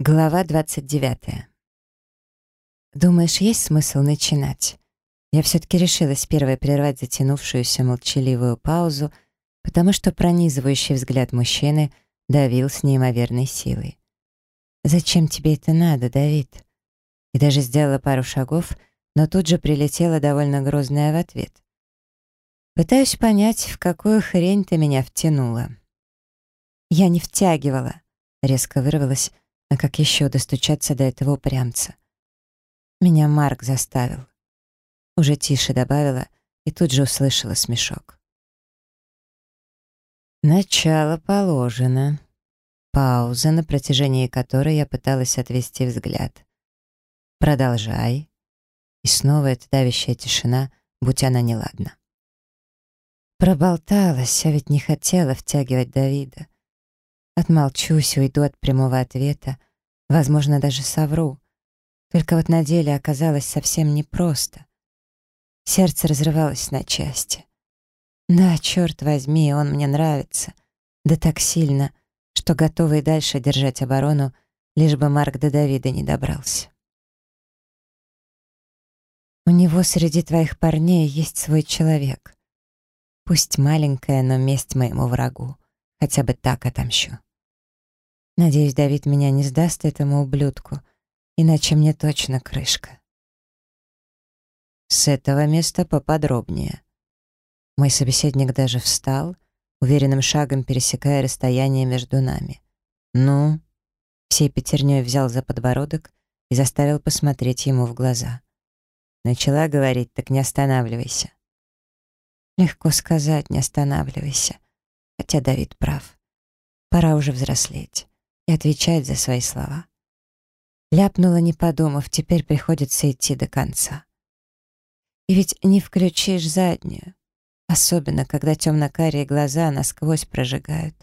Глава 29. Думаешь, есть смысл начинать? Я все-таки решилась первой прервать затянувшуюся молчаливую паузу, потому что пронизывающий взгляд мужчины давил с неимоверной силой. «Зачем тебе это надо, Давид?» И даже сделала пару шагов, но тут же прилетела довольно грозная в ответ. «Пытаюсь понять, в какую хрень ты меня втянула». «Я не втягивала», — резко вырвалась, а как еще достучаться до этого упрямца? Меня Марк заставил. Уже тише добавила и тут же услышала смешок. Начало положено. Пауза, на протяжении которой я пыталась отвести взгляд. Продолжай. И снова эта давящая тишина, будь она неладна. Проболталась, а ведь не хотела втягивать Давида. Отмолчусь, уйду от прямого ответа, возможно, даже совру. Только вот на деле оказалось совсем непросто. Сердце разрывалось на части. Да, черт возьми, он мне нравится. Да так сильно, что готовый дальше держать оборону, лишь бы Марк до Давида не добрался. У него среди твоих парней есть свой человек. Пусть маленькая, но месть моему врагу. Хотя бы так отомщу. Надеюсь, Давид меня не сдаст этому ублюдку, иначе мне точно крышка. С этого места поподробнее. Мой собеседник даже встал, уверенным шагом пересекая расстояние между нами. «Ну?» Всей пятерней взял за подбородок и заставил посмотреть ему в глаза. Начала говорить, так не останавливайся. Легко сказать, не останавливайся. Хотя Давид прав. Пора уже взрослеть и отвечать за свои слова. Ляпнула, не подумав, теперь приходится идти до конца. И ведь не включишь заднюю, особенно когда темно-карие глаза насквозь прожигают.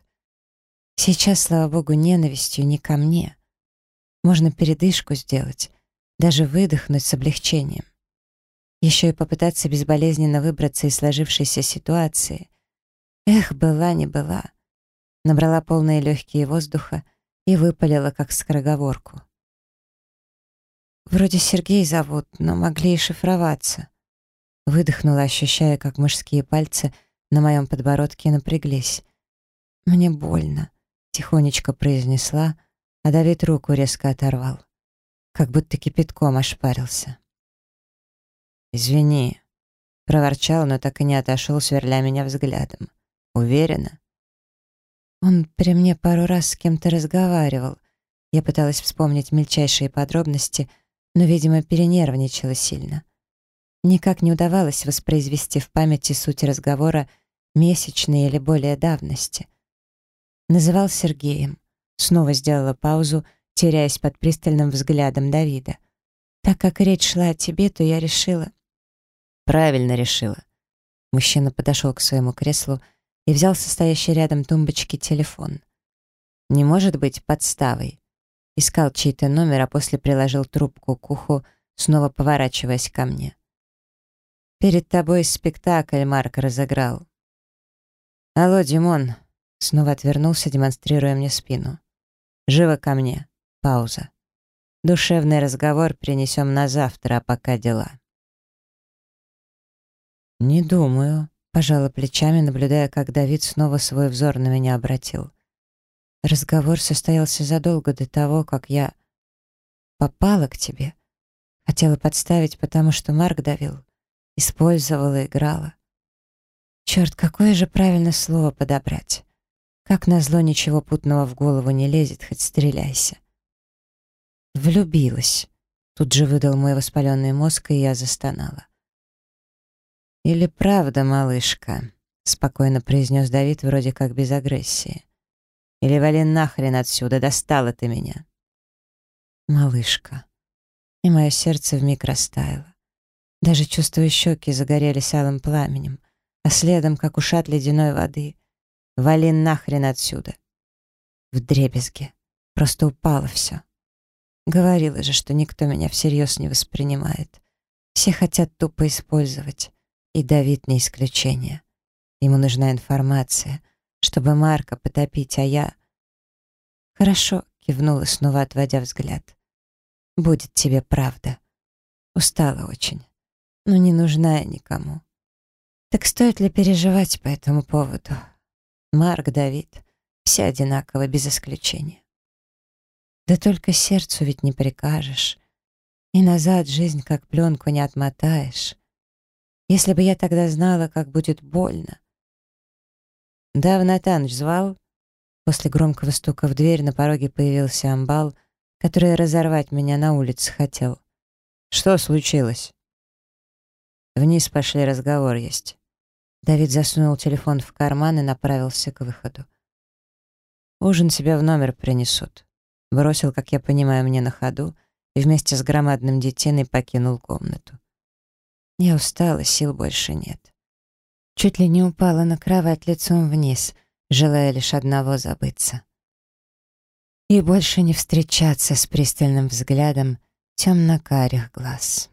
Сейчас, слава богу, ненавистью не ко мне. Можно передышку сделать, даже выдохнуть с облегчением. Еще и попытаться безболезненно выбраться из сложившейся ситуации. Эх, была не была. Набрала полные легкие воздуха и выпалила, как скороговорку. «Вроде Сергей зовут, но могли и шифроваться». Выдохнула, ощущая, как мужские пальцы на моем подбородке напряглись. «Мне больно», — тихонечко произнесла, а Давид руку резко оторвал. Как будто кипятком ошпарился. «Извини», — проворчал, но так и не отошел, сверля меня взглядом. «Уверена?» Он при мне пару раз с кем-то разговаривал. Я пыталась вспомнить мельчайшие подробности, но, видимо, перенервничала сильно. Никак не удавалось воспроизвести в памяти суть разговора месячной или более давности. Называл Сергеем. Снова сделала паузу, теряясь под пристальным взглядом Давида. Так как речь шла о тебе, то я решила... Правильно решила. Мужчина подошел к своему креслу и взял состоящий рядом тумбочки телефон. Не может быть подставой. Искал чей-то номер, а после приложил трубку к уху, снова поворачиваясь ко мне. «Перед тобой спектакль Марк разыграл». «Алло, Димон!» Снова отвернулся, демонстрируя мне спину. «Живо ко мне!» Пауза. «Душевный разговор принесем на завтра, а пока дела». «Не думаю», Пожала плечами, наблюдая, как Давид снова свой взор на меня обратил. Разговор состоялся задолго до того, как я попала к тебе. Хотела подставить, потому что Марк давил. Использовала, играла. Черт, какое же правильное слово подобрать. Как назло ничего путного в голову не лезет, хоть стреляйся. Влюбилась. Тут же выдал мой воспаленный мозг, и я застонала. «Или правда, малышка?» — спокойно произнес Давид, вроде как без агрессии. «Или вали нахрен отсюда, достала ты меня!» «Малышка!» И мое сердце вмиг растаяло. Даже чувствуя щеки загорелись алым пламенем, а следом, как ушат ледяной воды, «Вали нахрен отсюда!» В дребезге. Просто упало все. Говорила же, что никто меня всерьез не воспринимает. Все хотят тупо использовать. И Давид не исключение. Ему нужна информация, чтобы Марка потопить, а я... «Хорошо», кивнула, снова отводя взгляд. «Будет тебе правда. Устала очень, но не нужна я никому. Так стоит ли переживать по этому поводу? Марк, Давид, все одинаково, без исключения. Да только сердцу ведь не прикажешь. И назад жизнь как пленку не отмотаешь. Если бы я тогда знала, как будет больно. «Да, Натаныч звал?» После громкого стука в дверь на пороге появился амбал, который разорвать меня на улице хотел. «Что случилось?» Вниз пошли, разговор есть. Давид засунул телефон в карман и направился к выходу. «Ужин себе в номер принесут». Бросил, как я понимаю, мне на ходу и вместе с громадным детиной покинул комнату. Я устала, сил больше нет. Чуть ли не упала на кровать лицом вниз, желая лишь одного забыться. И больше не встречаться с пристальным взглядом темно-карих глаз.